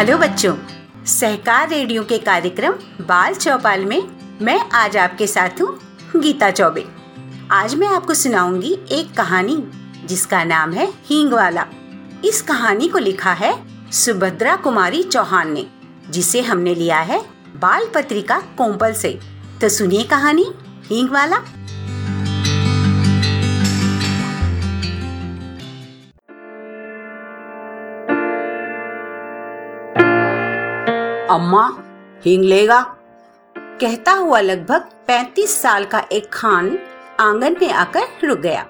Hello बच्चों, सहकार radio के कार्यक्रम बाल चौपाल में मैं आज आपके साथ हूँ गीता चौबे। आज मैं आपको सुनाऊँगी एक कहानी जिसका नाम है हींग वाला इस कहानी को लिखा है सुभद्रा कुमारी चौहान ने, जिसे हमने लिया है बाल पत्रिका कोम्पल से। तो सुनिए कहानी हींग वाला अम्मा, हींग लेगा। कहता हुआ लगभग पैंतीस साल का एक खान आँगन में आकर रुक गया।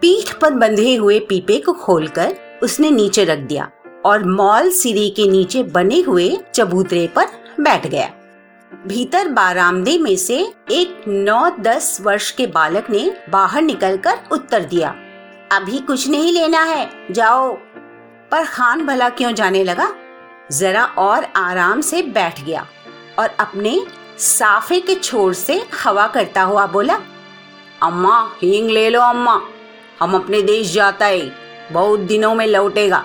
पीठ पर बंधे हुए पीपे को खोलकर उसने नीचे रख दिया और मॉल सीढ़ी के नीचे बने हुए चबूतरे पर बैठ गया। भीतर बारामदे में से एक नौ दस वर्ष के बालक ने बाहर निकलकर उत्तर दिया, अभी कुछ नहीं लेना है, जाओ। पर खान भला क्यों जाने लगा? जरा और आराम से बैठ गया और अपने साफे के छोर से हवा करता हुआ बोला, अम्मा, हींग ले लो अम्मा, हम अपने देश जाता है, बहुत दिनों में लौटेगा।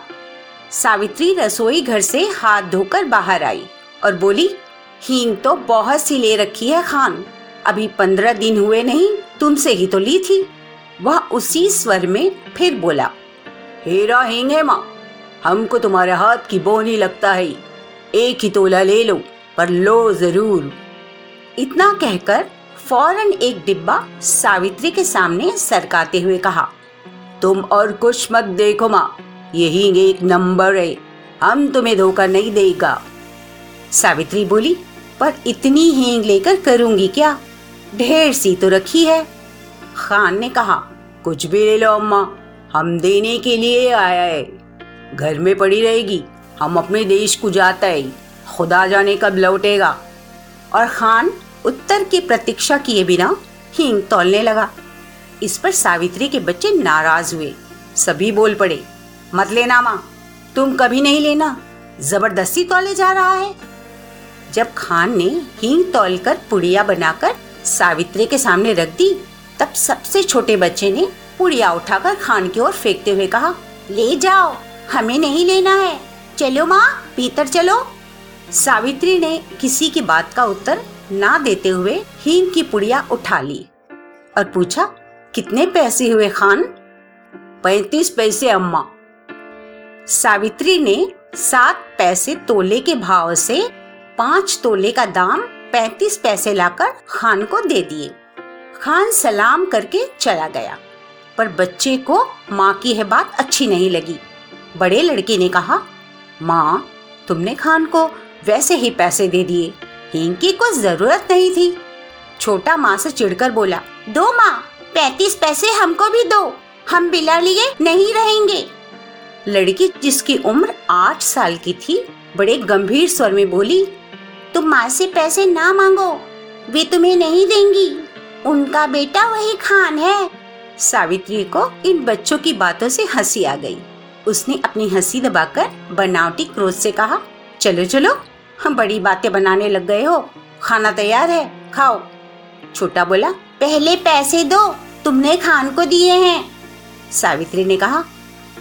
सावित्री रसोई घर से हाथ धोकर बाहर आई और बोली, हींग तो बहुत सी ले रखी है खान, अभी पंद्रह दिन हुए नहीं, तुमसे ही तो ली थी। वह उसी स्वर में फिर बोला, हेरा हींग है माँ हमको तुम्हारे हाथ की बोनी लगता है। एक ही तोला ले लो, पर लो ज़रूर। इतना कहकर फ़ौरन एक डिब्बा सावित्री के सामने सरकाते हुए कहा, तुम और कुछ मत देखो माँ, यही एक नंबर है। हम तुम्हें धोखा नहीं देगा। सावित्री बोली, पर इतनी हींग लेकर करूँगी क्या? ढेर सी तो रखी है। खान ने कहा, कुछ भी ले लो अम्मा, हम देने के लिए आया है। घर में पड़ी रहेगी। हम अपने देश को जाता है। खुदा जाने कब लौटेगा। और खान उत्तर की प्रतीक्षा किए बिना हींग तोलने लगा। इस पर सावित्री के बच्चे नाराज़ हुए। सभी बोल पड़े, मत लेना माँ, तुम कभी नहीं लेना। ज़बरदस्ती तोले जा रहा है। जब खान ने हींग तोलकर पुड़िया बनाकर सावित्री के सामने रख दी, तब सबसे छोटे बच्चे ने पुड़िया उठाकर खान की ओर फेंकते हुए कहा, ले जाओ। हमें नहीं लेना है। चलो माँ, भीतर चलो। सावित्री ने किसी की बात का उत्तर ना देते हुए हींग की पुड़िया उठा ली और पूछा, कितने पैसे हुए खान? पैतीस पैसे, अम्मा। सावित्री ने सात पैसे तोले के भाव से पाँच तोले का दाम पैतीस पैसे लाकर खान को दे दिए। खान सलाम करके चला गया, पर बच्चे को माँ की यह बात अच्छी नहीं लगी। बड़े लड़के ने कहा, माँ, तुमने खान को वैसे ही पैसे दे दिए। हींग की कोई ज़रूरत नहीं थी। छोटा माँ से चिढ़कर बोला, दो माँ, पैतीस पैसे हमको भी दो। हम बिला लिए नहीं रहेंगे। लड़की, जिसकी उम्र आठ साल की थी, बड़े गंभीर स्वर में बोली, तुम माँ से पैसे ना मांगो, वे तुम्हें नहीं देंगी। उनका बेटा वही खान है। सावित्री को इन बच्चों की बातों से हँसी आ गई। उसने अपनी हँसी दबाकर बनावटी क्रोध से कहा, चलो चलो, हम बड़ी बातें बनाने लग गए हो। खाना तैयार है, खाओ। छोटा बोला, पहले पैसे दो, तुमने खान को दिए हैं। सावित्री ने कहा,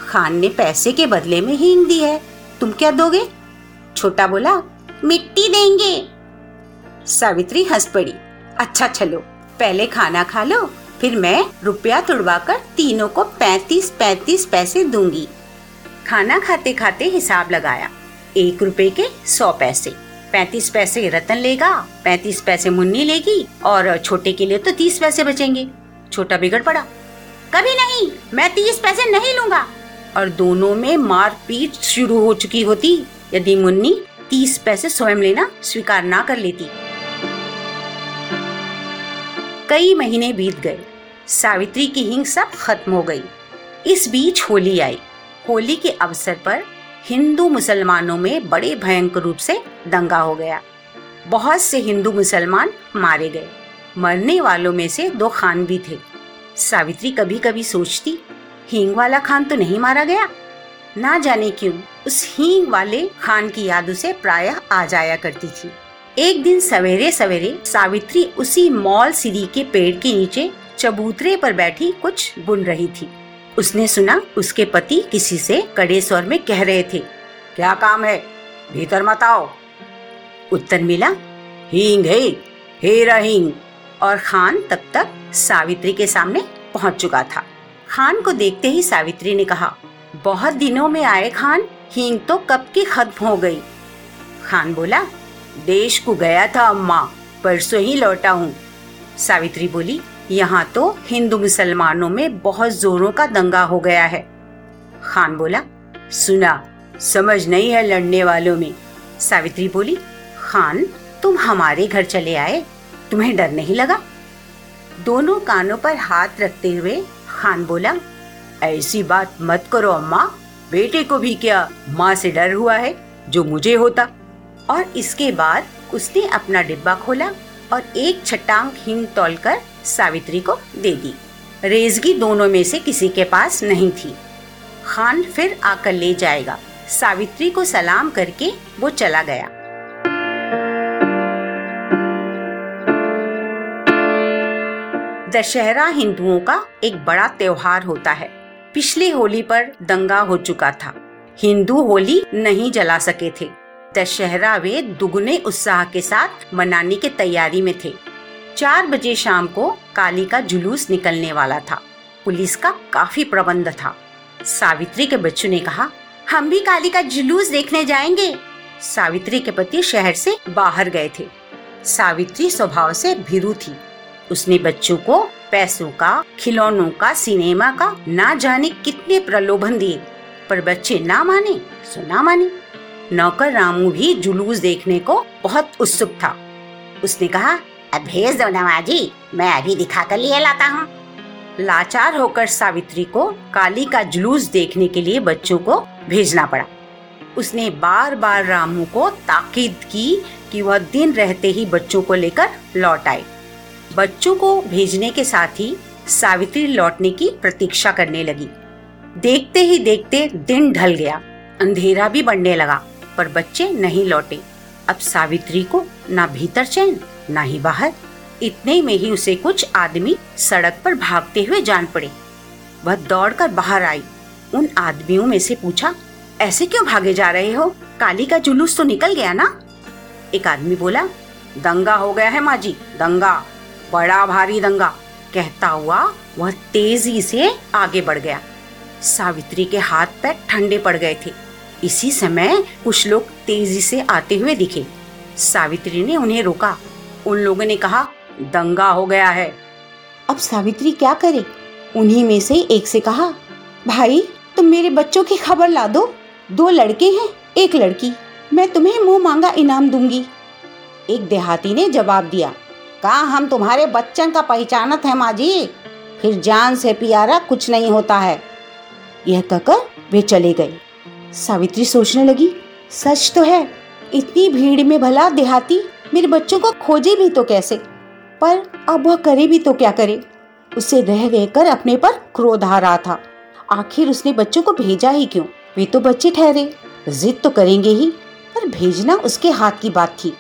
खान ने पैसे के बदले में हींग दी है, तुम क्या दोगे? छोटा बोला, मिट्टी देंगे। सावित्री हंस पड़ी अच्छा चलो, पहले खाना खा लो, फिर मैं रुपया तुड़वा कर तीनों को पैतीस पैतीस पैसे दूँगी। खाना खाते खाते हिसाब लगाया। एक रुपए के सौ पैसे। पैतीस पैसे रतन लेगा, पैतीस पैसे मुन्नी लेगी और छोटे के लिए तो तीस पैसे बचेंगे। छोटा बिगड़ पड़ा। कभी नहीं, मैं तीस पैसे नहीं लूँगा। और दोनों में मारपीट शुरू हो चुकी होती। यदि मुन्नी तीस पैसे स्वयं लेना स्वीकार ना कर लेती। कई महीने बीत गए। सावित्री की हिंग सब खत्म हो गई। इस बीच होली आई। होली के अवसर पर हिंदू मुसलमानों में बड़े भयंकर रूप से दंगा हो गया। बहुत से हिंदू मुसलमान मारे गए। मरने वालों में से दो खान भी थे। सावित्री कभी कभी सोचती, हींग वाला खान तो नहीं मारा गया? ना जाने क्यों, उस हींग वाले खान की याद उसे प्रायः आ जाया करती थी। एक दिन सवेरे सवेरे सावित्री उसी मॉल सिरी के पेड़ के नीचे चबूतरे पर बैठी कुछ बुन रही थी। उसने सुना उसके पति किसी से कड़े स्वर में कह रहे थे, क्या काम है? भीतर मत आओ. उत्तर मिला, हींग है, हेरा हींग। और खान तब तक सावित्री के सामने पहुँच चुका था। खान को देखते ही सावित्री ने कहा, बहुत दिनों में आए खान, हींग तो कब की खत्म हो गई? खान बोला, देश को गया था अम्मा, परसों ही लौटा हूँ। सावित्री बोली यहाँ तो हिंदू मुसलमानों में बहुत जोरों का दंगा हो गया है। खान बोला, सुना, समझ नहीं है लड़ने वालों में। सावित्री बोली, खान, तुम हमारे घर चले आए, तुम्हें डर नहीं लगा? दोनों कानों पर हाथ रखते हुए खान बोला, ऐसी बात मत करो अम्मा, बेटे को भी क्या माँ से डर हुआ है, जो मुझे होता? और इसके बाद उसने अपना डिब्बा खोला और एक छटांग हिंग तोलकर सावित्री को दे दी। रेजगी दोनों में से किसी के पास नहीं थी। खान फिर आकर ले जाएगा। सावित्री को सलाम करके वो चला गया। दशहरा हिंदुओं का एक बड़ा त्योहार होता है। पिछली होली पर दंगा हो चुका था। हिंदू होली नहीं जला सके थे। दशहरा वे दुगने उत्साह के साथ मनाने की तैयारी में थे। चार बजे शाम को काली का जुलूस निकलने वाला था। पुलिस का काफ़ी प्रबंध था। सावित्री के बच्चों ने कहा, हम भी काली का जुलूस देखने जाएँगे। सावित्री के पति शहर से बाहर गए थे। सावित्री स्वभाव से भीरू थी। उसने बच्चों को पैसों का, खिलौनों का, सिनेमा का, ना जाने कितने प्रलोभन दिए। पर बच्चे ना माने, सो ना माने। नौकर रामू भी जुलूस देखने को बहुत उत्सुक था। उसने कहा भेज दो नवाजी, मैं अभी दिखा कर लिए लाता हूँ। लाचार होकर सावित्री को काली का जुलूस देखने के लिए बच्चों को भेजना पड़ा। उसने बार बार रामू को ताकीद की कि वह दिन रहते ही बच्चों को लेकर लौट आए। बच्चों को भेजने के साथ ही सावित्री लौटने की प्रतीक्षा करने लगी। देखते ही देखते दिन ढल गया, अंधेरा भी बढ़ने लगा, पर बच्चे नहीं लौटे। अब सावित्री को ना भीतर चैन ना ही बाहर, इतने में ही उसे कुछ आदमी सड़क पर भागते हुए जान पड़े। वह दौड़कर बाहर आई। उन आदमियों में से पूछा, ऐसे क्यों भागे जा रहे हो? काली का जुलूस तो निकल गया ना? एक आदमी बोला, दंगा हो गया है माँ जी, दंगा, बड़ा भारी दंगा। कहता हुआ वह तेज़ी से आगे बढ़ गया। सावित्री के हाथ पैर ठंडे पड़ गए थे। इसी समय कुछ लोग तेज़ी से आते हुए दिखे। सावित्री ने उन्हें रोका। उन लोगों ने कहा, दंगा हो गया है। अब सावित्री क्या करे? उन्हीं में से एक से कहा, भाई, तुम मेरे बच्चों की खबर ला दो। दो लड़के हैं, एक लड़की। मैं तुम्हें मुँह मांगा इनाम दूँगी। एक देहाती ने जवाब दिया, कहा हम तुम्हारे बच्चन का पहचानत है माँ जी फिर जान से प्यारा कुछ नहीं होता है। यह कहकर वे चले गए। सावित्री सोचने लगी, सच तो है, इतनी भीड़ में भला देहाती मेरे बच्चों को खोजे भी तो कैसे? पर अब वह करे भी तो क्या करे? उसे रह रहकर अपने पर क्रोध आ रहा था। आखिर उसने बच्चों को भेजा ही क्यों? वे तो बच्चे ठहरे। जिद तो करेंगे ही, पर भेजना उसके हाथ की बात थी।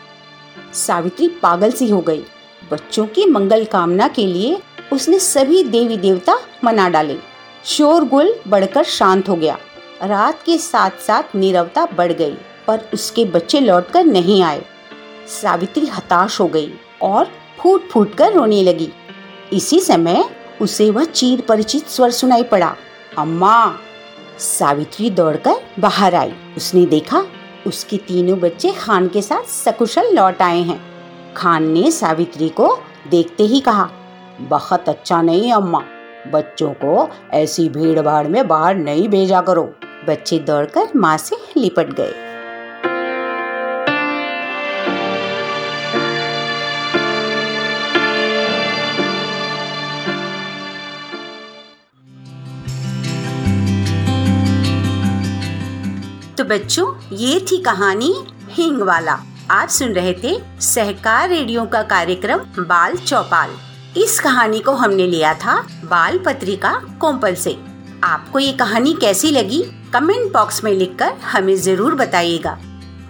सावित्री पागल सी हो गई। बच्चों की मंगल कामना के लिए उसने सभी देवी देवता मना डाले। शोरगुल बढ़कर शांत हो गया। रात के साथ साथ नीरवता बढ़ गई, पर उसके बच्चे लौटकर नहीं आए। सावित्री हताश हो गई और फूट फूट कर रोने लगी। इसी समय उसे वह चीर परिचित स्वर सुनाई पड़ा, अम्मा! सावित्री दौड़कर बाहर आई। उसने देखा उसके तीनों बच्चे खान के साथ सकुशल लौट आए हैं। खान ने सावित्री को देखते ही कहा, बहुत अच्छा नहीं अम्मा, बच्चों को ऐसी भीड़ भाड़ में बाहर नहीं भेजा करो। बच्चे दौड़कर माँ से लिपट गए। तो बच्चों, ये थी कहानी हिंग वाला। आप सुन रहे थे सहकार रेडियो का कार्यक्रम बाल चौपाल। इस कहानी को हमने लिया था बाल पत्रिका कोम्पल से। आपको ये कहानी कैसी लगी? कमेंट बॉक्स में लिखकर हमें ज़रूर बताइएगा।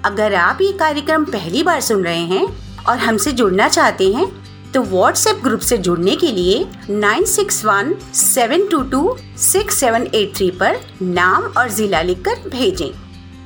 अगर आप ये कार्यक्रम पहली बार सुन रहे हैं और हमसे जुड़ना चाहते हैं तो व्हाट्सएप ग्रुप से जुड़ने के लिए 9617226783 पर नाम और जिला लिखकर भेजें।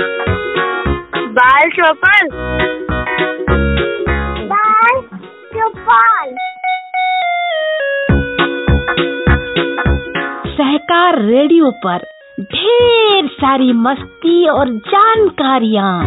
बाल चौपल। बाल चौपाल। सहकार रेडियो पर ढेर सारी मस्ती और जानकारियाँ।